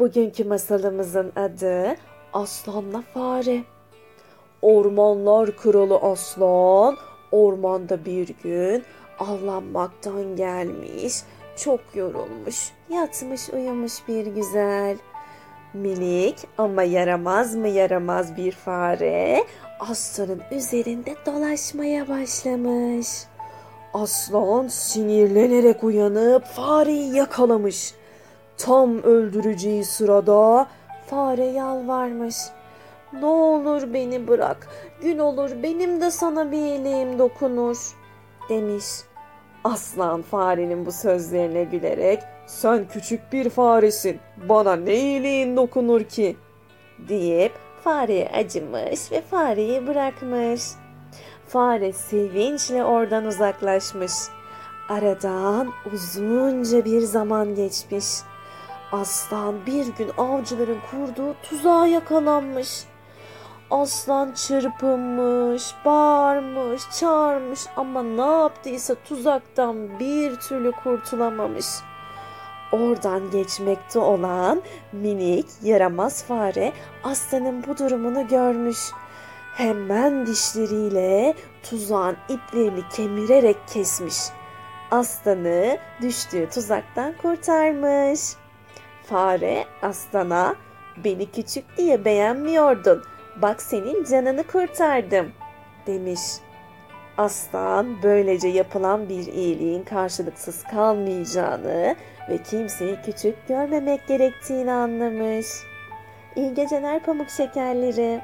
Bugünkü masalımızın adı Aslanla Fare. Ormanlar kralı aslan ormanda bir gün avlanmaktan gelmiş, çok yorulmuş, yatmış uyumuş bir güzel. Minik ama yaramaz mı yaramaz bir fare aslanın üzerinde dolaşmaya başlamış. Aslan sinirlenerek uyanıp fareyi yakalamış. Tam öldüreceği sırada fare yalvarmış. Ne olur beni bırak. Gün olur benim de sana bir iyiliğim dokunur demiş. Aslan farenin bu sözlerine gülerek sen küçük bir faresin bana ne iyiliğin dokunur ki deyip fareye acımış ve fareyi bırakmış. Fare sevinçle oradan uzaklaşmış. Aradan uzunca bir zaman geçmiş. Aslan bir gün avcıların kurduğu tuzağa yakalanmış. Aslan çırpınmış, bağırmış, çağırmış ama ne yaptıysa tuzaktan bir türlü kurtulamamış. Oradan geçmekte olan minik yaramaz fare aslanın bu durumunu görmüş. Hemen dişleriyle tuzağın iplerini kemirerek kesmiş. Aslanı düştüğü tuzaktan kurtarmış. Fare aslana beni küçük diye beğenmiyordun. Bak senin canını kurtardım demiş. Aslan böylece yapılan bir iyiliğin karşılıksız kalmayacağını ve kimseyi küçük görmemek gerektiğini anlamış. İyi geceler pamuk şekerleri.